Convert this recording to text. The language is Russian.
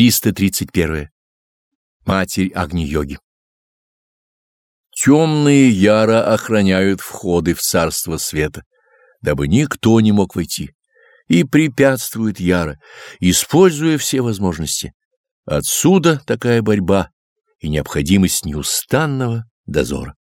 331. Матерь Агни-йоги. Темные яро охраняют входы в царство света, дабы никто не мог войти, и препятствуют яро, используя все возможности. Отсюда такая борьба и необходимость неустанного дозора.